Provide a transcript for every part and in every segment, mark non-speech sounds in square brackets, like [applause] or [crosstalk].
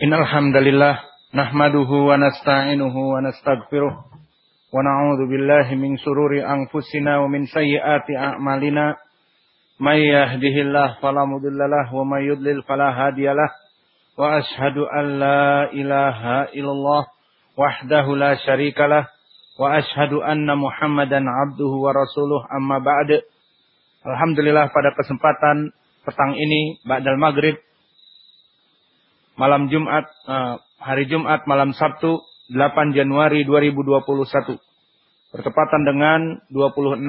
Innal hamdalillah nahmaduhu wa nasta'inuhu wa nastaghfiruh wa na'udzu billahi min sururi anfusina wa min sayyiati a'malina. May yahdihillahu wa may yudlil wa ashhadu an ilaha illallah wahdahu la syarikalah wa ashhadu anna muhammadan 'abduhu wa rasuluh. Amma ba'd alhamdulillah pada kesempatan petang ini ba'dal maghrib malam Jumat uh, hari Jumat malam Sabtu 8 Januari 2021 bertepatan dengan 26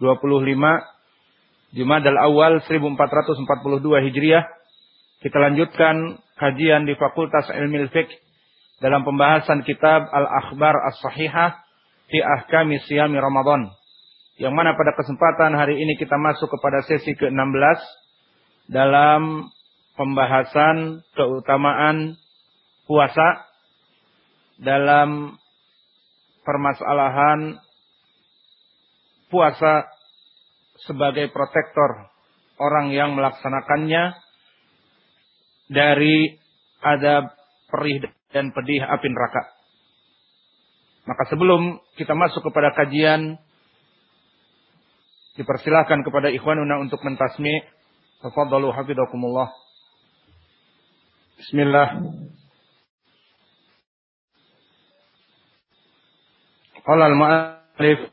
25 Jumadal Awal 1442 Hijriah kita lanjutkan kajian di Fakultas Ilmu Fiqh dalam pembahasan kitab Al-Akhbar As-Sahihah fi Ahkami Siyami Ramadan. Yang mana pada kesempatan hari ini kita masuk kepada sesi ke-16 dalam pembahasan keutamaan puasa dalam permasalahan puasa sebagai protektor orang yang melaksanakannya dari adab perih dan pedih api neraka. Maka sebelum kita masuk kepada kajian Dipersilahkan kepada ikhwanuna untuk mentasmi. Tafadhalu hafizakumullah. Bismillah. Qala al-mu'allif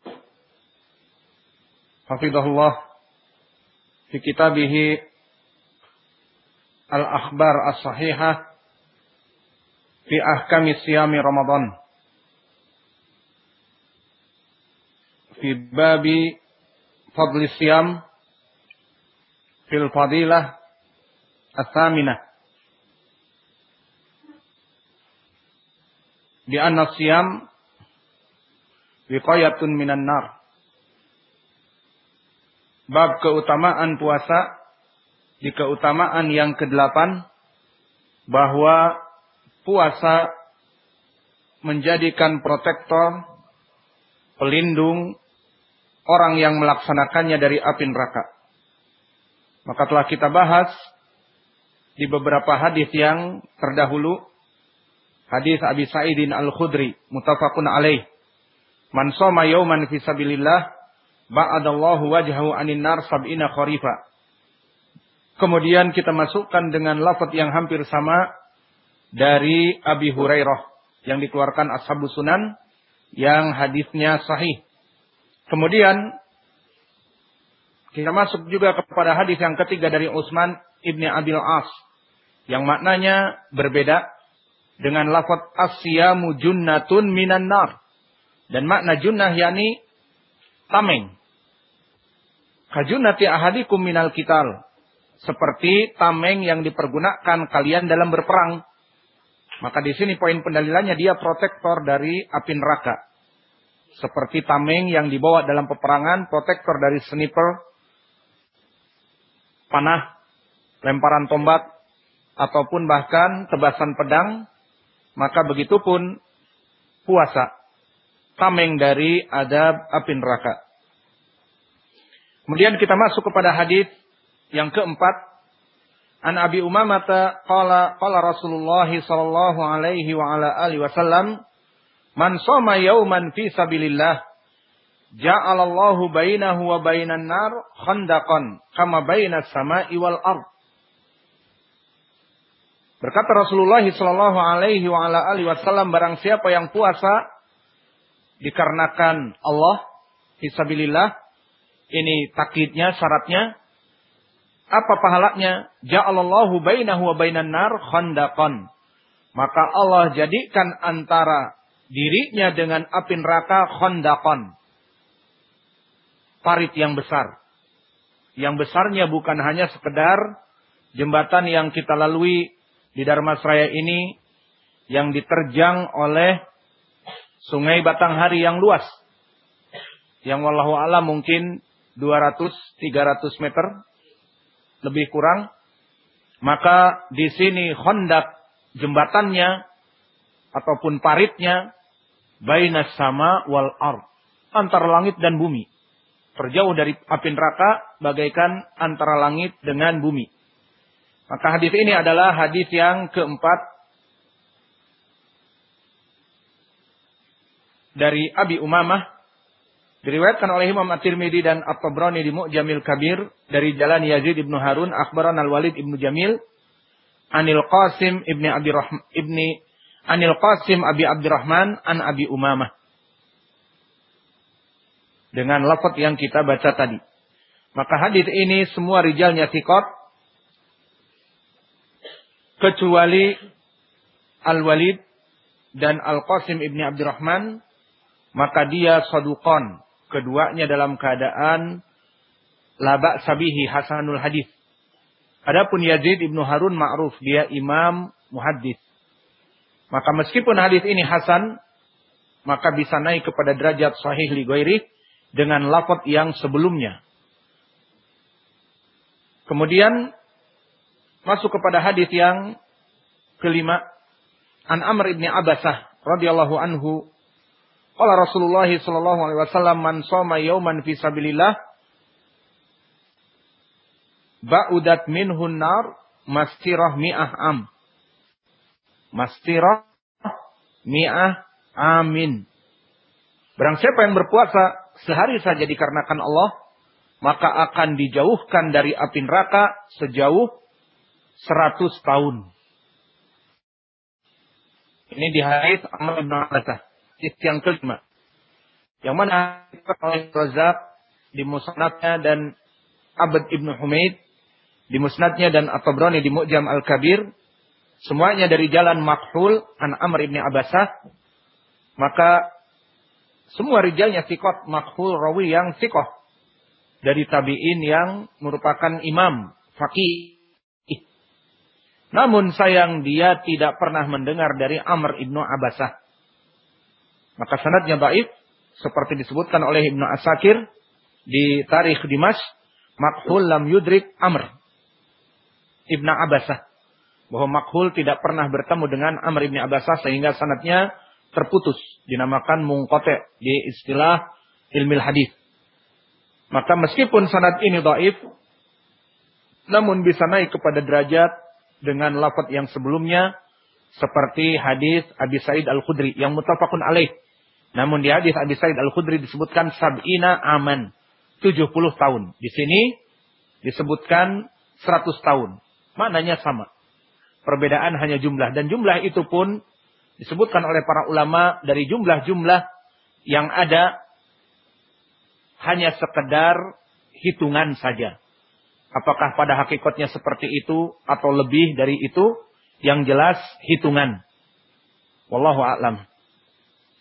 hafizahullah fi kitabih Al-Akhbar As-Sahihah fi ahkami siyami Ramadan. Fi babi fadli siyam fil fadilah as-saminah bi anna siyam wiqayatun minan nar bab keutamaan puasa di keutamaan yang kedelapan bahwa puasa menjadikan protektor pelindung orang yang melaksanakannya dari api neraka. Maka telah kita bahas di beberapa hadis yang terdahulu. Hadis Abi Sa'idin Al-Khudri, mutafakun alaih. Man soma yawman fi sabilillah, ba'adallahu wajhahu anin nar sab'ina kharifa. Kemudian kita masukkan dengan lafaz yang hampir sama dari Abi Hurairah yang dikeluarkan Ashabus Sunan yang hadisnya sahih. Kemudian kita masuk juga kepada hadis yang ketiga dari Utsman ibni Abil As yang maknanya berbeda dengan lafaz asyamu junnatun minan nar dan makna junnah yakni tameng. Kajunnati ahadikum minal kital seperti tameng yang dipergunakan kalian dalam berperang. Maka di sini poin pendalilannya dia protektor dari api neraka seperti tameng yang dibawa dalam peperangan, protektor dari sniper, panah, lemparan tombak, ataupun bahkan tebasan pedang, maka begitu pun puasa, tameng dari adab api neraka. Kemudian kita masuk kepada hadis yang keempat. An Abi Umamah qala qala Rasulullah sallallahu alaihi wa ala alihi wasallam Man soma yauman fi sabilillah ja'alallahu bainahu wa bainan nar khandaqan kama bainas sama'i wal ard. Berkata Rasulullah sallallahu alaihi wasallam barang siapa yang puasa dikarenakan Allah fisabilillah ini takkidnya syaratnya apa pahalanya ja'alallahu bainahu wa bainan nar khandaqan maka Allah jadikan antara dirinya dengan api neraka khondakon. Parit yang besar. Yang besarnya bukan hanya sekedar jembatan yang kita lalui di Dharmasraya ini yang diterjang oleh sungai Batanghari yang luas. Yang wallahu alam mungkin 200-300 meter lebih kurang. Maka di sini hondak jembatannya ataupun paritnya bainas sama wal ard antara langit dan bumi terjauh dari api neraka bagaikan antara langit dengan bumi Maka hadis ini adalah hadis yang keempat dari Abi Umamah. Diriwayatkan oleh Imam At-Tirmidzi dan At-Tabrani di Mu'jamil Kabir dari jalan Yazid ibnu Harun akhbaran Al-Walid ibnu Jamil Anil Qasim ibni Abi Rahman ibni Anil Qasim Abi Abdurrahman an Abi Umamah. Dengan lafaz yang kita baca tadi. Maka hadis ini semua rijalnya tikot kecuali Al-Walid dan Al-Qasim ibni Abdurrahman maka dia sadukon keduanya dalam keadaan labak sabihi hasanul hadis. Adapun Yazid ibnu Harun ma'ruf dia imam muhaddis. Maka meskipun hadis ini hasan maka bisa naik kepada derajat sahih li dengan lafaz yang sebelumnya. Kemudian masuk kepada hadis yang kelima. An Amr ibn Abasah radhiyallahu anhu qala Rasulullah sallallahu alaihi wasallam man shoma yauman fi sabilillah ba'udat minhun nar mastirah mi'ah am. Mastirah mi'ah amin. Barang siapa yang berpuasa sehari saja dikarenakan Allah, maka akan dijauhkan dari api neraka sejauh 100 tahun. Ini di hadis Amr bin Abbasah. Yang kelima. Yang mana oleh Razak di musnadnya dan Abad ibnu Humaid di musnadnya dan At-Tabrani di Mu'jam Al-Kabir. Semuanya dari jalan Makhul an Amr ibn Abbasah. Maka semua rijalnya sikot makhul rawi yang sikoh. Dari tabi'in yang merupakan imam, faqih namun sayang dia tidak pernah mendengar dari Amr ibnu Abbasah. Maka sanadnya baik. Seperti disebutkan oleh Ibnu Asakir. Di tarikh Dimas. Makhul lam yudrik Amr. Ibnu Abbasah. Bahwa Makhul tidak pernah bertemu dengan Amr ibnu Abbasah. Sehingga sanadnya terputus. Dinamakan mungkote. Di istilah ilmil hadis. Maka meskipun sanad ini daif. Namun bisa naik kepada derajat dengan lafaz yang sebelumnya seperti hadis Abi Said Al-Khudri yang mutafakun alaih. Namun di hadis Abi Said Al-Khudri disebutkan sab'ina aman. 70 tahun. Di sini disebutkan 100 tahun. Maknanya sama. Perbedaan hanya jumlah. Dan jumlah itu pun disebutkan oleh para ulama dari jumlah-jumlah yang ada hanya sekedar hitungan saja. Apakah pada hakikatnya seperti itu atau lebih dari itu? Yang jelas hitungan. Wallahu a'lam.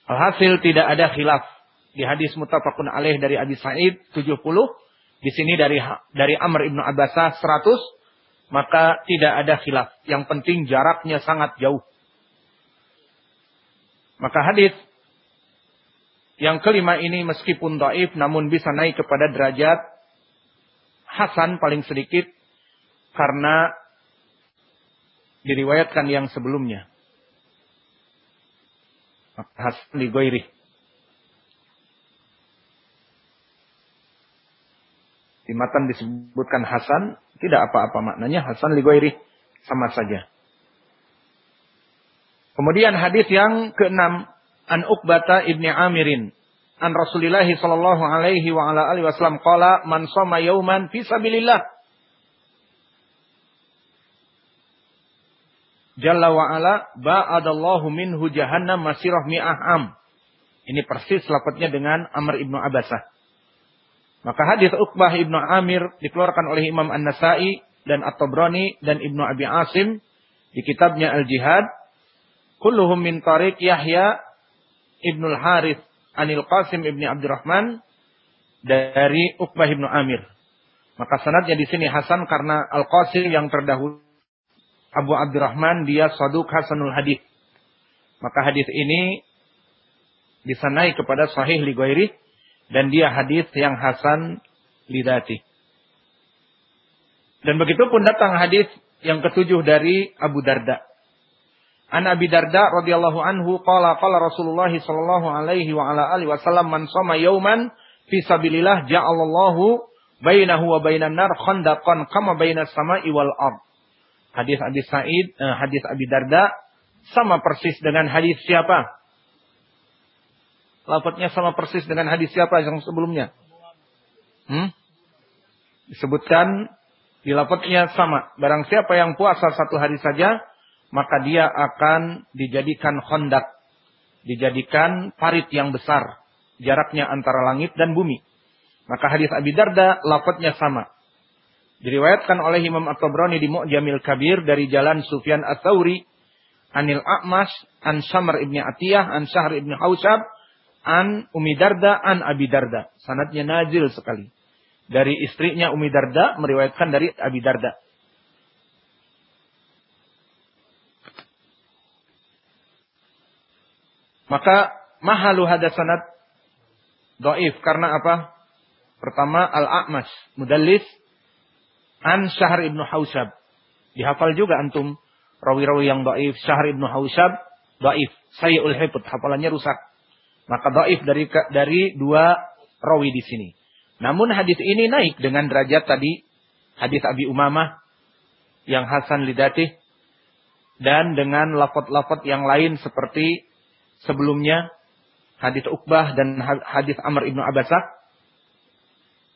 Alhasil tidak ada khilaf. Di hadis mutafakun alaih dari Abi Sa'id 70. Di sini dari dari Amr ibnu Abbasah 100. Maka tidak ada khilaf. Yang penting jaraknya sangat jauh. Maka hadis yang kelima ini meskipun daif namun bisa naik kepada derajat Hasan paling sedikit karena diriwayatkan yang sebelumnya. Hasan li goiri. Di matan disebutkan Hasan, tidak apa-apa maknanya Hasan li goiri. Sama saja. Kemudian hadis yang keenam an Uqbata ibni Amirin an Rasulillah sallallahu alaihi wa ala alihi wasallam qala man shoma yauman fi sabilillah Jalla wa ala ba'adallahu minhu jahannam masirah mi'ah am. Ini persis lafadznya dengan Amr ibnu Abbasah. Maka hadis Uqbah ibnu Amir dikeluarkan oleh Imam An-Nasai dan At-Tabrani dan Ibnu Abi Asim di kitabnya Al-Jihad. Kulluhum min tariq Yahya ibnu Al-Harith Anil Qasim ibni Abdurrahman dari Uqbah ibnu Amir. Maka sanadnya di sini Hasan karena Al Qasim yang terdahulu Abu Abdurrahman dia saduk Hasanul Hadis. Maka hadis ini bisa naik kepada sahih li dan dia hadis yang hasan lidati. Dan begitu pun datang hadis yang ketujuh dari Abu Darda. An Abi Darda radhiyallahu anhu qala qala Rasulullah sallallahu alaihi wa ala alihi wasallam man shoma yauman fi sabilillah ja'alallahu bainahu wa bainan nar khandaqan kama bainas sama'i wal ard. Hadis Abi Sa'id, eh, hadis Abi Darda sama persis dengan hadis siapa? Lafadznya sama persis dengan hadis siapa yang sebelumnya? Hmm? Disebutkan di lafadznya sama. Barang siapa yang puasa satu hari saja, maka dia akan dijadikan khondak. Dijadikan parit yang besar. Jaraknya antara langit dan bumi. Maka hadis Abi Darda lafadznya sama. Diriwayatkan oleh Imam At-Tabrani di Mu'jamil Kabir dari jalan Sufyan At-Tawri, Anil A'mas, An Samar ibni Atiyah, An Syahr ibni Hausab, An Umi Darda, An Abi Darda. Sanatnya nazil sekali. Dari istrinya Umi Darda, meriwayatkan dari Abi Darda. Maka mahalu hada sanad doif. Karena apa? Pertama al-a'mas, mudallis An Syahr ibnu Hausab. Dihafal juga antum. Rawi-rawi yang daif. Syahr ibnu Hausab. Daif. Sayyul hifud. Hafalannya rusak. Maka daif dari dari dua rawi di sini. Namun hadis ini naik dengan derajat tadi. Hadis Abi Umamah. Yang Hasan Lidatih. Dan dengan lafad-lafad yang lain seperti sebelumnya. Hadis Uqbah dan hadis Amr ibnu Abbasah.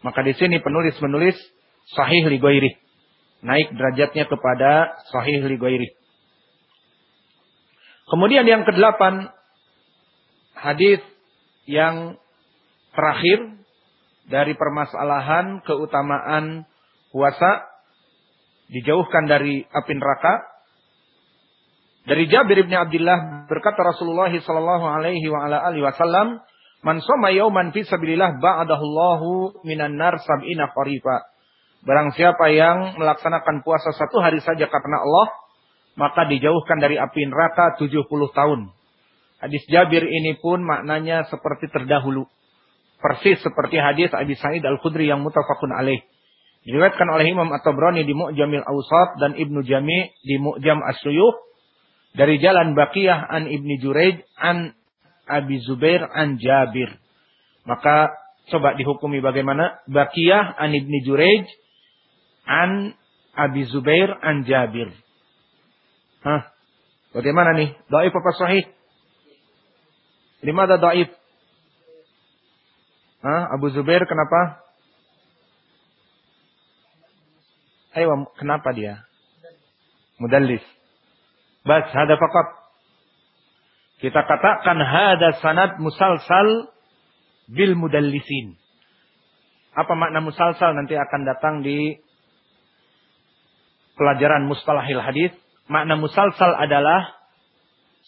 Maka di sini penulis menulis sahih li ghairi. Naik derajatnya kepada sahih li ghairi. Kemudian yang kedelapan hadis yang terakhir dari permasalahan keutamaan puasa dijauhkan dari api neraka dari Jabir bin Abdullah berkata Rasulullah sallallahu alaihi wa ala alihi wasallam man shoma yauman fi sabilillah ba'adahu Allahu minan nar sab'ina kharifa Barang siapa yang melaksanakan puasa satu hari saja karena Allah, maka dijauhkan dari api neraka 70 tahun. Hadis Jabir ini pun maknanya seperti terdahulu. Persis seperti hadis Abi Sa'id Al-Khudri yang mutafakun alaih. Diriwayatkan oleh Imam At-Tabrani di Mu'jamil Awsat dan Ibnu Jami di Mu'jam As-Suyuh dari jalan Baqiyah an Ibni Juraij an Abi Zubair an Jabir. Maka coba dihukumi bagaimana? Baqiyah an Ibni Juraij an Abi Zubair an Jabir. Hah? Bagaimana nih? Daif apa sahih? Limada daif? Hah? Abu Zubair kenapa? Ayo, kenapa dia? Mudallis. Bas, hada fakat. Kita katakan hada sanad musalsal bil mudallisin. Apa makna musalsal nanti akan datang di pelajaran mustalahil hadis, makna musalsal adalah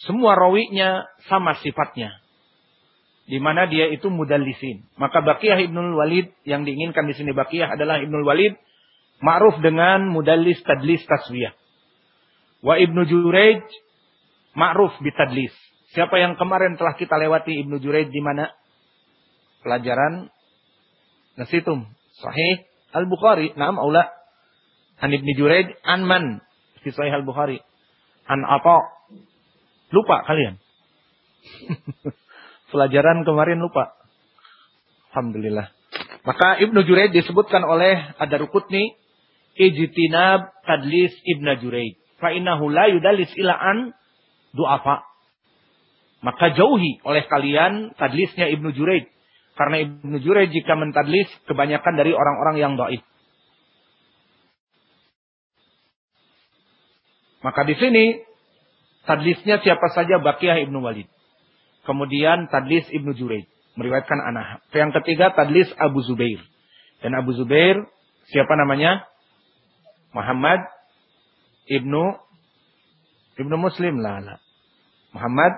semua rawinya sama sifatnya. Di mana dia itu mudallisin. Maka Baqiyah Ibnul Walid yang diinginkan di sini Baqiyah adalah Ibnul Walid ma'ruf dengan mudallis tadlis taswiyah. Wa Ibnu Jurayj ma'ruf bitadlis. Siapa yang kemarin telah kita lewati Ibnu Jurayj di mana? Pelajaran Nasitum. Sahih Al-Bukhari. Naam aula. An Ibni Juraid an man fi Sahih Al-Bukhari. An apa? Lupa kalian. [laughs] Pelajaran kemarin lupa. Alhamdulillah. Maka Ibnu Juraid disebutkan oleh Ad-Darqutni ijtinab tadlis Ibnu Juraid. Fa innahu la yudallis ila an du'afa. Maka jauhi oleh kalian tadlisnya Ibnu Juraid. Karena Ibnu Juraid jika mentadlis kebanyakan dari orang-orang yang do'if. Maka di sini tadlisnya siapa saja Baqiyah Ibnu Walid. Kemudian tadlis Ibnu Juraid meriwayatkan anak. Yang ketiga tadlis Abu Zubair. Dan Abu Zubair siapa namanya? Muhammad Ibnu Ibnu Muslim lah. lah. Muhammad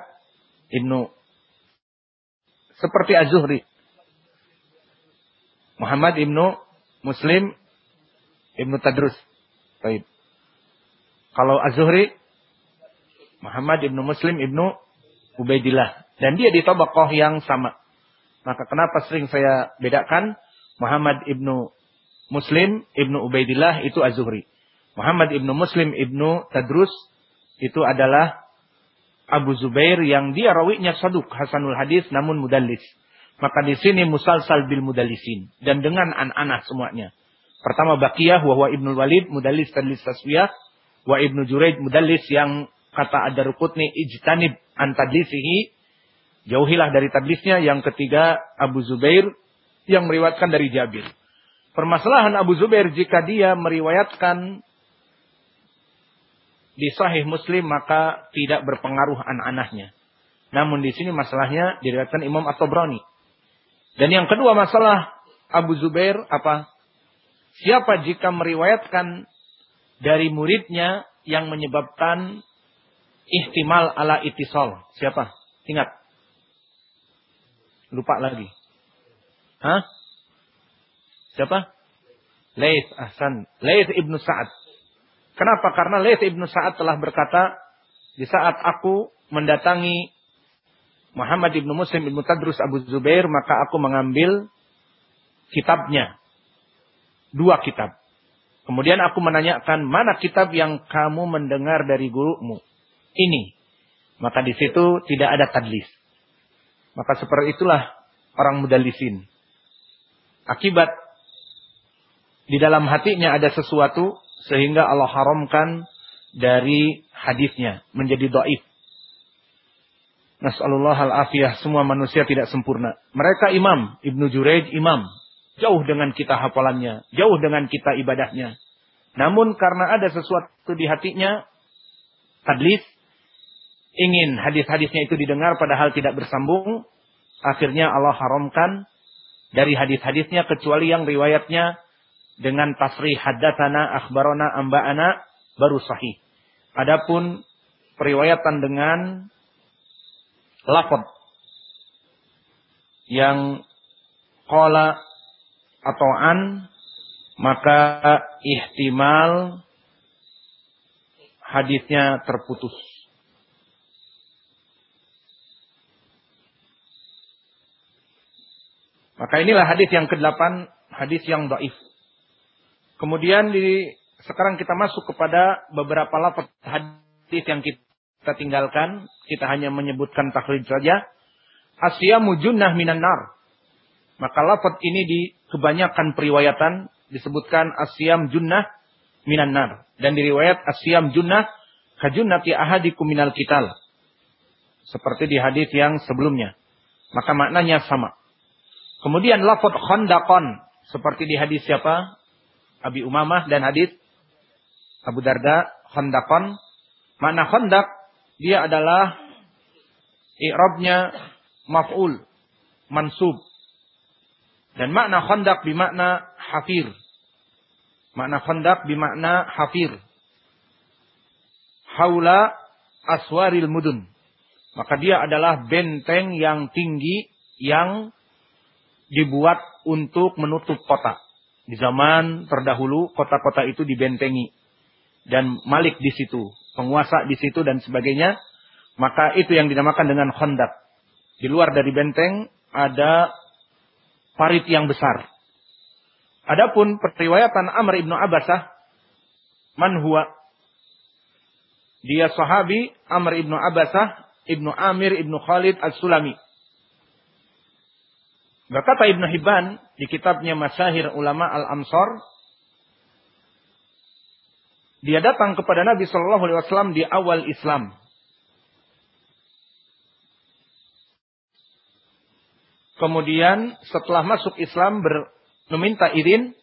Ibnu seperti Az-Zuhri. Muhammad Ibnu Muslim Ibnu Tadrus. Baik. Kalau Az-Zuhri Muhammad ibnu Muslim ibnu Ubaidillah. Dan dia di tabaqah yang sama. Maka kenapa sering saya bedakan Muhammad ibnu Muslim ibnu Ubaidillah itu Az-Zuhri. Muhammad ibnu Muslim ibnu Tadrus itu adalah Abu Zubair yang dia rawinya saduk Hasanul Hadis namun mudallis. Maka di sini musalsal bil mudallisin dan dengan an-anah semuanya. Pertama Baqiyah wahwa Ibnu Walid mudallis tadlis taswiyah Wa Ibnu Juraid mudallis yang kata Ad-Darqutni ijtanib an tadlisihi jauhilah dari tadlisnya. Yang ketiga Abu Zubair yang meriwayatkan dari Jabir. Permasalahan Abu Zubair jika dia meriwayatkan di Sahih Muslim maka tidak berpengaruh anak-anaknya. Namun di sini masalahnya diriwayatkan Imam At-Tabrani. Dan yang kedua masalah Abu Zubair apa? Siapa jika meriwayatkan dari muridnya yang menyebabkan ihtimal ala itisol? Siapa? Ingat. Lupa lagi. Hah? Siapa? Laith Ahsan. Laith Ibnu Sa'ad. Kenapa? Karena Laith Ibnu Sa'ad telah berkata, di saat aku mendatangi Muhammad Ibnu Muslim Ibnu Tadrus Abu Zubair, maka aku mengambil kitabnya. Dua kitab. Kemudian aku menanyakan, mana kitab yang kamu mendengar dari gurumu? Ini. Maka di situ tidak ada tadlis. Maka seperti itulah orang mudalisin. Akibat di dalam hatinya ada sesuatu sehingga Allah haramkan dari hadisnya menjadi doif. Nas'alullah al-afiyah. Semua manusia tidak sempurna. Mereka imam. Ibnu Jureid imam. Jauh dengan kita hafalannya. Jauh dengan kita ibadahnya. Namun karena ada sesuatu di hatinya. Tadlis. Ingin hadis-hadisnya itu didengar padahal tidak bersambung. Akhirnya Allah haramkan dari hadis-hadisnya kecuali yang riwayatnya dengan tasrih haddatsana akhbarona amba'ana baru sahih. Adapun periwayatan dengan lafaz yang qala atau an maka ihtimal hadisnya terputus. Maka inilah hadis yang ke-8, hadis yang dhaif. Kemudian di sekarang kita masuk kepada beberapa lafaz hadis yang kita tinggalkan, kita hanya menyebutkan taklid saja. Asyamu junnah minan nar. Maka lafaz ini di kebanyakan periwayatan disebutkan asyam junnah minan nar. Dan di riwayat asyam junnah kajunnati ahadikum minal kital. Seperti di hadis yang sebelumnya. Maka maknanya sama. Kemudian lafaz khandaqan seperti di hadis siapa? Abi Umamah dan hadis Abu Darda khandaqan. Makna khandaq dia adalah i'rabnya maf'ul, mansub. Dan makna khandaq bermakna hafir. Makna khandaq bermakna hafir. Haula aswaril mudun. Maka dia adalah benteng yang tinggi yang dibuat untuk menutup kota. Di zaman terdahulu kota-kota itu dibentengi dan Malik di situ, penguasa di situ dan sebagainya, maka itu yang dinamakan dengan khandak. Di luar dari benteng ada parit yang besar. Adapun periwayatan Amr ibnu Abbasah, man huwa? Dia sahabi Amr ibnu Abbasah, ibnu Amir ibnu Khalid al-Sulami. Berkata Ibnu Hibban di kitabnya Masahir Ulama Al-Amsar, dia datang kepada Nabi Shallallahu Alaihi Wasallam di awal Islam. Kemudian setelah masuk Islam ber, meminta izin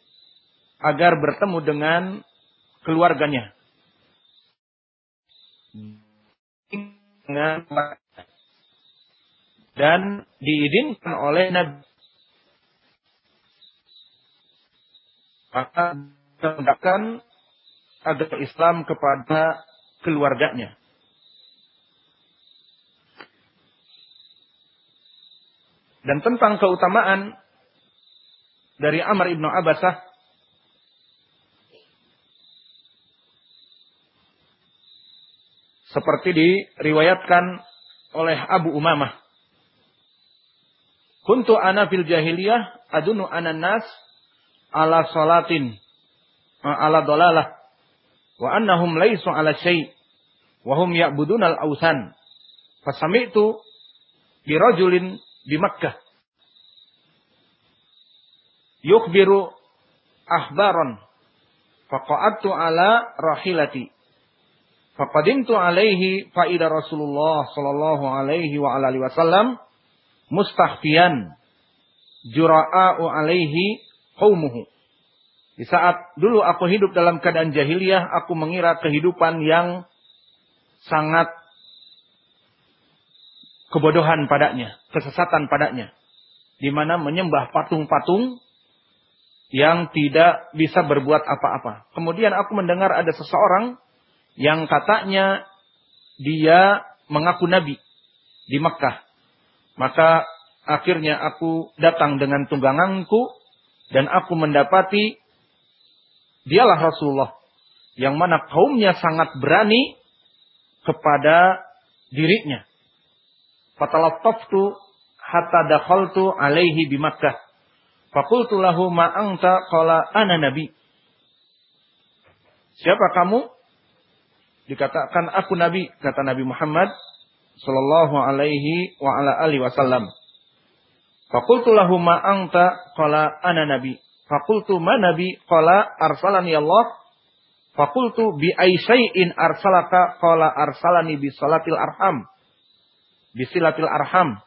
agar bertemu dengan keluarganya. Dan diizinkan oleh Nabi. Maka menggunakan agar Islam kepada keluarganya. Dan tentang keutamaan dari Amr ibnu Abbasah seperti diriwayatkan oleh Abu Umamah. Kuntu ana fil jahiliyah adunu anan nas ala salatin ala dolalah wa annahum laisu ala syai' wa hum ya'budun al-ausan. Fasami'tu bi rajulin di Makkah. Yukhbiru ahbaran faqa'adtu ala rahilati. Faqadimtu alaihi faida Rasulullah sallallahu alaihi wa alihi wasallam mustahfiyan jura'a'u alaihi qaumuhu. Di saat dulu aku hidup dalam keadaan jahiliyah, aku mengira kehidupan yang sangat kebodohan padanya, kesesatan padanya. Di mana menyembah patung-patung yang tidak bisa berbuat apa-apa. Kemudian aku mendengar ada seseorang yang katanya dia mengaku nabi di Mekah. Maka akhirnya aku datang dengan tungganganku dan aku mendapati dialah Rasulullah yang mana kaumnya sangat berani kepada dirinya. Fatalattaftu hatta dakhaltu alaihi di Makkah. Fakultu lahu ma anta qala ana nabi. Siapa kamu? Dikatakan aku nabi, kata Nabi Muhammad sallallahu alaihi wa ala alihi wasallam. Fakultu lahu ma qala ana nabi. Fakultu ma nabi qala arsalani Allah. Fakultu bi aisyai'in arsalaka qala arsalani bi salatil arham. Bi silatil arham.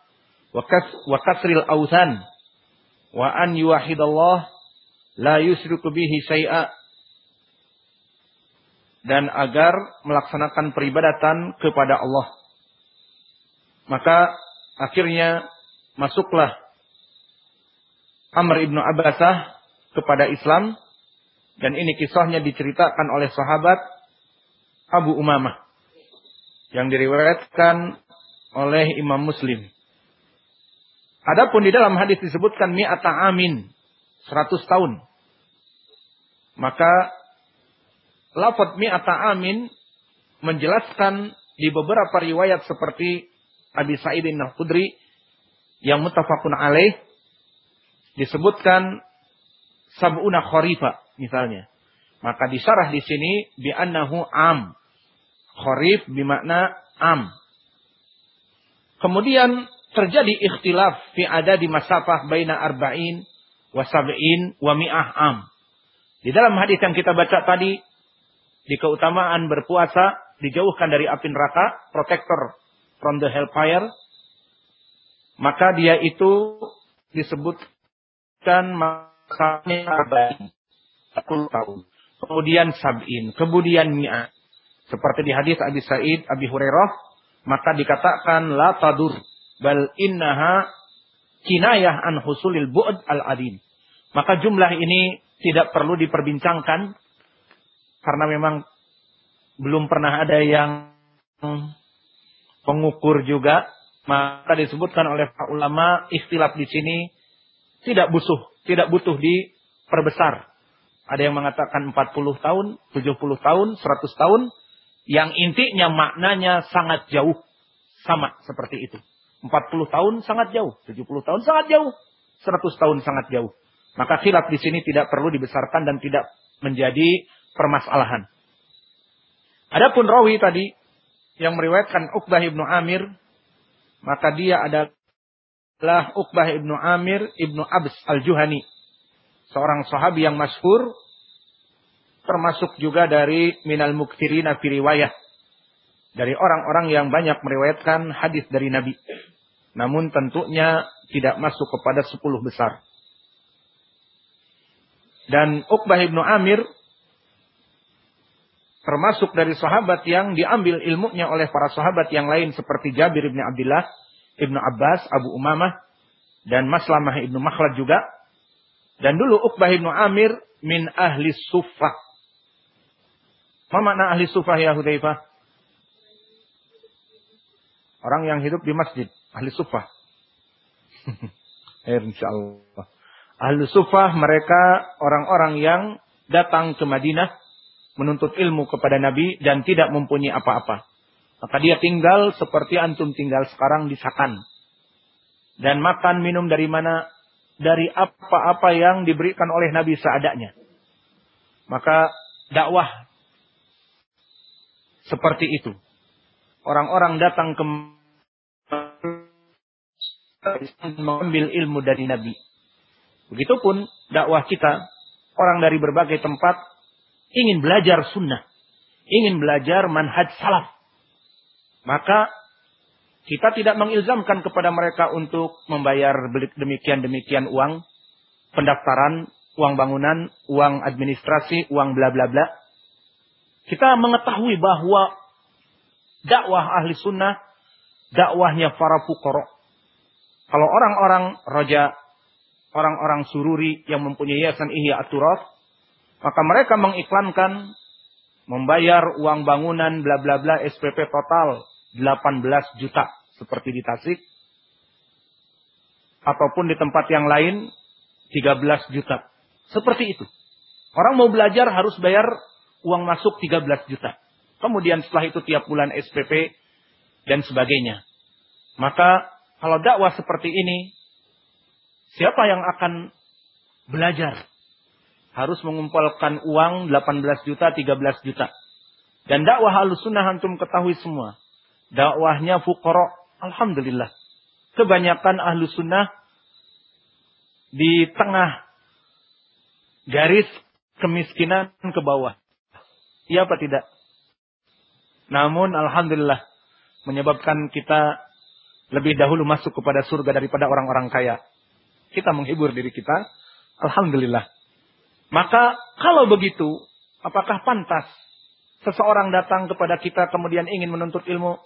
Wa, kas, wa kasril authan. Wa an yuwahidallah la yusriku bihi syai'a dan agar melaksanakan peribadatan kepada Allah. Maka akhirnya masuklah Amr ibnu Abbasah kepada Islam dan ini kisahnya diceritakan oleh sahabat Abu Umamah yang diriwayatkan oleh Imam Muslim. Adapun di dalam hadis disebutkan mi'ata amin 100 tahun. Maka lafaz mi'ata amin menjelaskan di beberapa riwayat seperti Abi Sa'idin Al-Khudri yang mutafakun alaih disebutkan sab'una kharifa misalnya. Maka disarah di sini bi annahu am. Kharif bimakna am. Kemudian terjadi ikhtilaf fi ada di masafah baina arba'in wa sab'in wa mi'ah am. Di dalam hadis yang kita baca tadi di keutamaan berpuasa dijauhkan dari api neraka, protector from the hellfire, maka dia itu disebutkan masanya arba'in, 10 tahun. Kemudian sab'in, kemudian mi'ah. Seperti di hadis Abi Sa'id, Abi Hurairah, maka dikatakan la tadur, bal innaha kinayah an husulil bu'd al-adin. Maka jumlah ini tidak perlu diperbincangkan karena memang belum pernah ada yang pengukur juga, maka disebutkan oleh ulama istilah di sini tidak butuh, tidak butuh diperbesar. Ada yang mengatakan 40 tahun, 70 tahun, 100 tahun, yang intinya maknanya sangat jauh. Sama seperti itu. 40 tahun sangat jauh, 70 tahun sangat jauh, 100 tahun sangat jauh. Maka khilaf di sini tidak perlu dibesarkan dan tidak menjadi permasalahan. Adapun rawi tadi yang meriwayatkan Uqbah ibnu Amir, maka dia adalah Uqbah ibnu Amir ibnu Abs al-Juhani. Seorang sahabi yang masyhur termasuk juga dari minal muktirina fi riwayah. Dari orang-orang yang banyak meriwayatkan hadis dari Nabi. Namun tentunya tidak masuk kepada sepuluh besar. Dan Uqbah ibnu Amir termasuk dari sahabat yang diambil ilmunya oleh para sahabat yang lain seperti Jabir bin Abdullah, Ibnu Abbas, Abu Umamah, dan Maslamah Ibnu Makhlad juga. Dan dulu Uqbah Ibnu Amir min ahli sufah. Apa makna ahli sufah ya Hudaifah? Orang yang hidup di masjid, ahli sufah. [laughs] Insyaallah. Ahli sufah mereka orang-orang yang datang ke Madinah menuntut ilmu kepada Nabi dan tidak mempunyai apa-apa. Maka dia tinggal seperti antum tinggal sekarang di Sakan. Dan makan minum dari mana? Dari apa-apa yang diberikan oleh Nabi seadanya. Maka dakwah seperti itu. Orang-orang datang ke mengambil ilmu dari Nabi. Begitupun dakwah kita, orang dari berbagai tempat ingin belajar sunnah, ingin belajar manhaj salaf. Maka kita tidak mengilzamkan kepada mereka untuk membayar demikian-demikian uang pendaftaran, uang bangunan, uang administrasi, uang bla bla bla. Kita mengetahui bahwa dakwah ahli sunnah, dakwahnya para fukoro. Kalau orang-orang roja, orang-orang sururi yang mempunyai yayasan ihya aturaf, maka mereka mengiklankan membayar uang bangunan bla bla bla SPP total 18 juta seperti di Tasik ataupun di tempat yang lain 13 juta. Seperti itu. Orang mau belajar harus bayar uang masuk 13 juta. Kemudian setelah itu tiap bulan SPP dan sebagainya. Maka kalau dakwah seperti ini, siapa yang akan belajar? Harus mengumpulkan uang 18 juta, 13 juta. Dan dakwah halus sunnah antum ketahui semua. Dakwahnya fukoro. Alhamdulillah. Kebanyakan ahlu sunnah di tengah garis kemiskinan ke bawah. Iya apa tidak? Namun Alhamdulillah menyebabkan kita lebih dahulu masuk kepada surga daripada orang-orang kaya. Kita menghibur diri kita. Alhamdulillah. Maka kalau begitu, apakah pantas seseorang datang kepada kita kemudian ingin menuntut ilmu?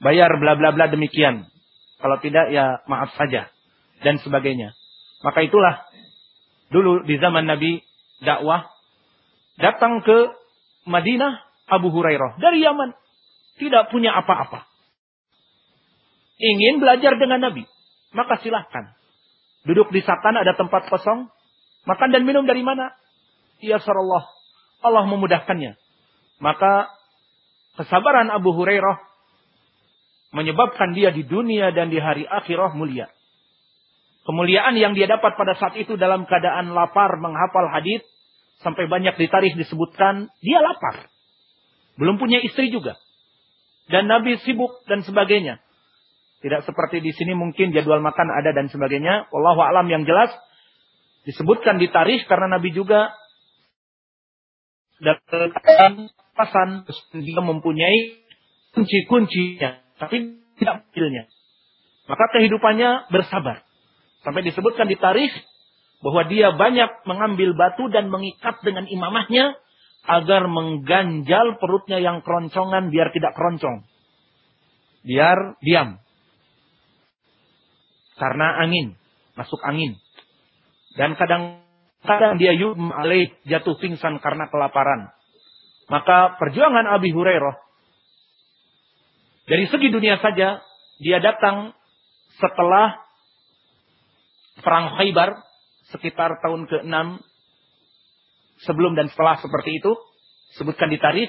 Bayar bla bla bla demikian. Kalau tidak ya maaf saja. Dan sebagainya. Maka itulah dulu di zaman Nabi dakwah datang ke Madinah Abu Hurairah dari Yaman tidak punya apa-apa. Ingin belajar dengan Nabi, maka silahkan. Duduk di sana ada tempat kosong, makan dan minum dari mana? Ya Allah, Allah memudahkannya. Maka kesabaran Abu Hurairah menyebabkan dia di dunia dan di hari akhirah mulia. Kemuliaan yang dia dapat pada saat itu dalam keadaan lapar menghafal hadis sampai banyak di tarikh disebutkan dia lapar. Belum punya istri juga. Dan Nabi sibuk dan sebagainya. Tidak seperti di sini mungkin jadwal makan ada dan sebagainya. Wallahu alam yang jelas disebutkan di tarikh karena Nabi juga datang pasan dia mempunyai kunci-kuncinya tapi tidak pilnya. Maka kehidupannya bersabar. Sampai disebutkan di tarikh bahwa dia banyak mengambil batu dan mengikat dengan imamahnya agar mengganjal perutnya yang keroncongan biar tidak keroncong. Biar diam. Karena angin, masuk angin. Dan kadang-kadang dia yum alaih jatuh pingsan karena kelaparan. Maka perjuangan Abi Hurairah dari segi dunia saja dia datang setelah perang Khaybar sekitar tahun ke-6. Sebelum dan setelah seperti itu sebutkan di tarikh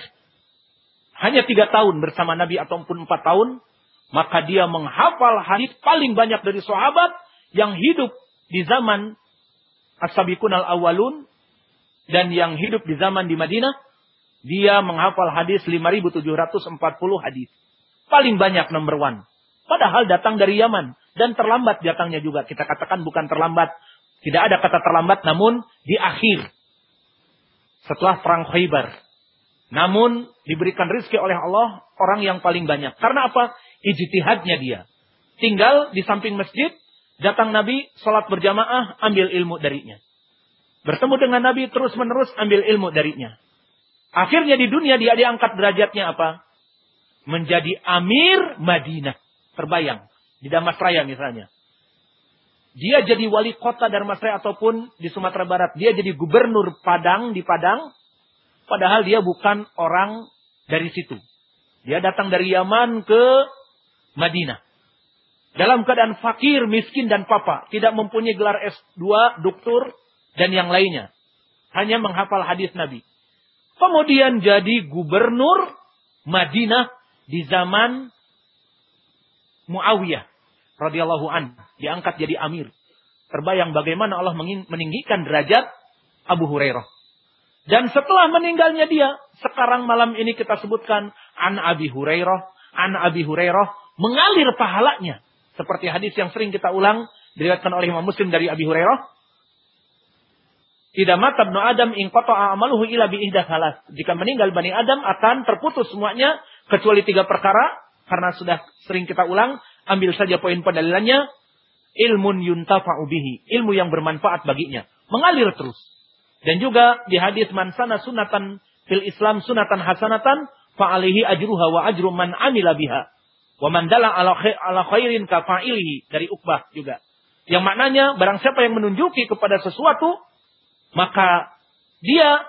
hanya tiga tahun bersama Nabi ataupun empat tahun maka dia menghafal hadis paling banyak dari sahabat yang hidup di zaman as-sabiqun al-awwalun dan yang hidup di zaman di Madinah dia menghafal hadis 5740 hadis paling banyak number one padahal datang dari Yaman dan terlambat datangnya juga. Kita katakan bukan terlambat. Tidak ada kata terlambat namun di akhir. Setelah perang Khaybar. Namun diberikan rizki oleh Allah orang yang paling banyak. Karena apa? Ijtihadnya dia. Tinggal di samping masjid. Datang Nabi, sholat berjamaah, ambil ilmu darinya. Bertemu dengan Nabi terus menerus ambil ilmu darinya. Akhirnya di dunia dia diangkat derajatnya apa? Menjadi Amir Madinah. Terbayang. Di Damasraya misalnya. Dia jadi wali kota Damasraya ataupun di Sumatera Barat. Dia jadi gubernur Padang di Padang. Padahal dia bukan orang dari situ. Dia datang dari Yaman ke Madinah. Dalam keadaan fakir, miskin, dan papa. Tidak mempunyai gelar S2, doktor, dan yang lainnya. Hanya menghafal hadis Nabi. Kemudian jadi gubernur Madinah di zaman Muawiyah radhiyallahu an diangkat jadi amir. Terbayang bagaimana Allah meninggikan derajat Abu Hurairah. Dan setelah meninggalnya dia, sekarang malam ini kita sebutkan an Abi Hurairah, an Abi Hurairah mengalir pahalanya. Seperti hadis yang sering kita ulang diriwayatkan oleh Imam Muslim dari Abi Hurairah. Tidak mata Adam in amaluhu ila bi. Jika meninggal Bani Adam akan terputus semuanya kecuali tiga perkara karena sudah sering kita ulang, ambil saja poin pendalilannya ilmun yuntafa'u bihi, ilmu yang bermanfaat baginya, mengalir terus. Dan juga di hadis man sana sunatan fil Islam sunatan hasanatan fa'alihi ajruha wa ajru man amila biha. Wa man ala, khairin kafa'ilihi dari Uqbah juga. Yang maknanya barang siapa yang menunjuki kepada sesuatu maka dia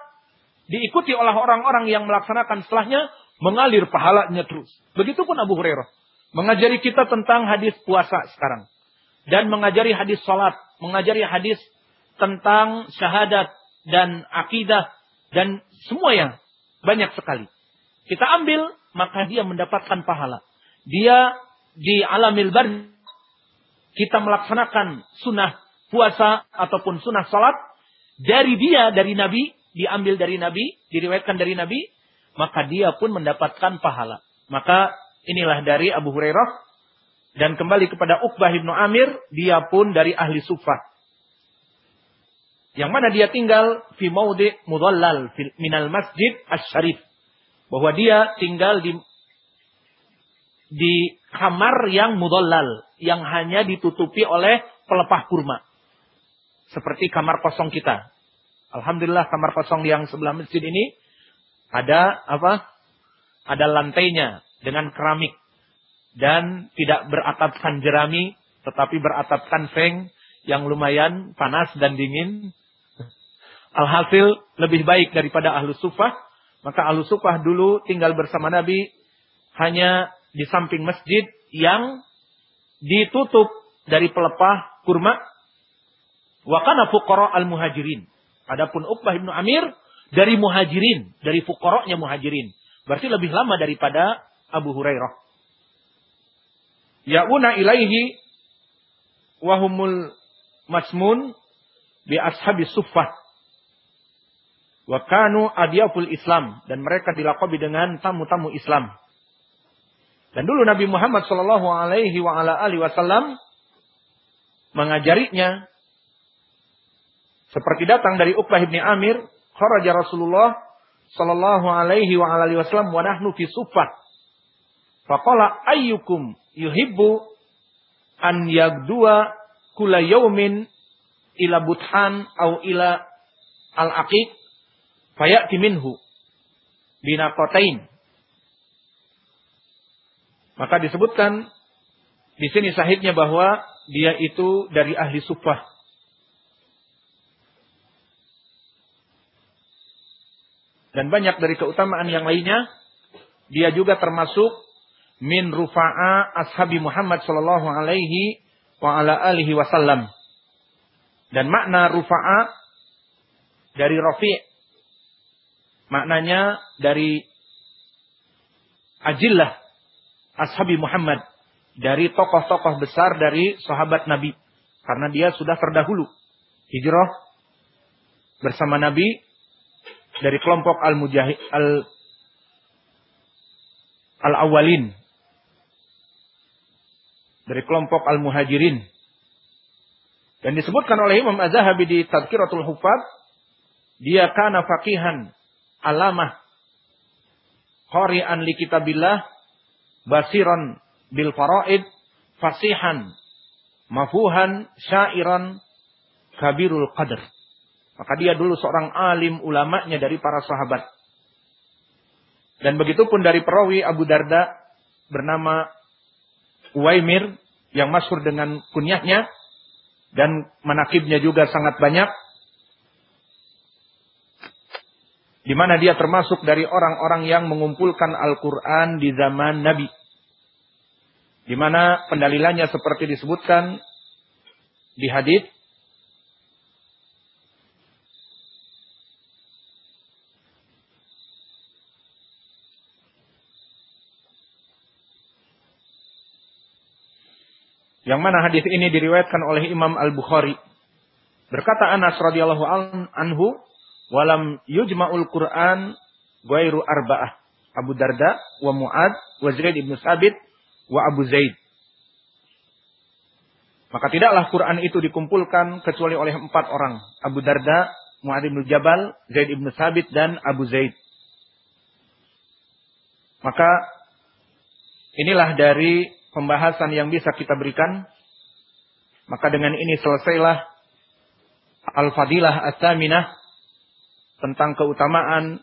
diikuti oleh orang-orang yang melaksanakan setelahnya mengalir pahalanya terus. Begitupun Abu Hurairah mengajari kita tentang hadis puasa sekarang dan mengajari hadis salat, mengajari hadis tentang syahadat dan akidah dan semuanya banyak sekali. Kita ambil maka dia mendapatkan pahala. Dia di alamil bar kita melaksanakan sunnah puasa ataupun sunnah salat dari dia, dari Nabi, diambil dari Nabi, diriwayatkan dari Nabi, maka dia pun mendapatkan pahala. Maka inilah dari Abu Hurairah. Dan kembali kepada Uqbah ibnu Amir, dia pun dari ahli sufah. Yang mana dia tinggal fi maudi mudallal minal masjid as-syarif. Bahwa dia tinggal di di kamar yang mudallal. Yang hanya ditutupi oleh pelepah kurma. Seperti kamar kosong kita. Alhamdulillah kamar kosong yang sebelah masjid ini ada apa? Ada lantainya dengan keramik dan tidak beratapkan jerami tetapi beratapkan feng yang lumayan panas dan dingin. Alhasil lebih baik daripada ahlu sufah. Maka ahlu sufah dulu tinggal bersama Nabi hanya di samping masjid yang ditutup dari pelepah kurma Wa kana fuqara al-muhajirin. Adapun Uqbah bin Amir dari muhajirin, dari fuqara'nya muhajirin. Berarti lebih lama daripada Abu Hurairah. Ya'una ilaihi wahumul masmun bi ashabi suffah. Wa kanu adyaful Islam dan mereka dilakabi dengan tamu-tamu Islam. Dan dulu Nabi Muhammad sallallahu alaihi wa ala alihi wasallam mengajarinya seperti datang dari Uqbah bin Amir, kharaja Rasulullah sallallahu alaihi wa alihi wasallam wa nahnu fi suffah. Faqala ayyukum yuhibbu an yagdua kula yaumin ila buthan au ila al-aqiq fayati minhu binaqatain. Maka disebutkan di sini sahihnya bahwa dia itu dari ahli sufah dan banyak dari keutamaan yang lainnya, dia juga termasuk min rufa'a ashabi Muhammad sallallahu alaihi wa ala alihi wasallam. Dan makna rufa'a dari rafi' maknanya dari ajillah ashabi Muhammad dari tokoh-tokoh besar dari sahabat Nabi karena dia sudah terdahulu hijrah bersama Nabi dari kelompok al-mujahid al al-awwalin. Dari kelompok al-muhajirin. Dan disebutkan oleh Imam Az-Zahabi di Tadkiratul Hufad dia kana faqihan alamah qari'an li kitabillah basiran bil faraid fasihan mafuhan syairan kabirul qadr maka dia dulu seorang alim ulamanya dari para sahabat. Dan begitu pun dari perawi Abu Darda bernama Uwaimir yang masyhur dengan kunyahnya dan manakibnya juga sangat banyak. Di mana dia termasuk dari orang-orang yang mengumpulkan Al-Quran di zaman Nabi. Di mana pendalilannya seperti disebutkan di hadis Yang mana hadis ini diriwayatkan oleh Imam Al-Bukhari. Berkata Anas radhiyallahu anhu, "Walam yujma'ul Qur'an ghairu arba'ah." Abu Darda wa Mu'ad wa Zaid ibn Sabit wa Abu Zaid. Maka tidaklah Quran itu dikumpulkan kecuali oleh empat orang. Abu Darda, Mu'ad bin Jabal, Zaid bin Sabit dan Abu Zaid. Maka inilah dari pembahasan yang bisa kita berikan. Maka dengan ini selesailah Al-Fadilah As-Saminah tentang keutamaan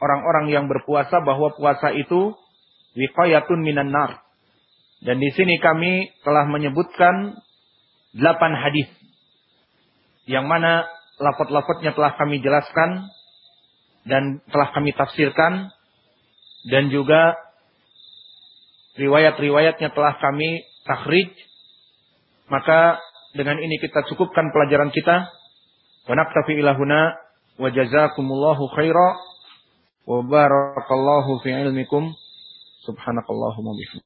orang-orang yang berpuasa bahwa puasa itu wiqayatun minan nar. Dan di sini kami telah menyebutkan delapan hadis yang mana lafaz-lafaznya telah kami jelaskan dan telah kami tafsirkan dan juga riwayat-riwayatnya telah kami takhrij. Maka dengan ini kita cukupkan pelajaran kita. Wa naktafi ilahuna wa jazakumullahu khaira wa barakallahu fi ilmikum. Subhanakallahumma bihamdika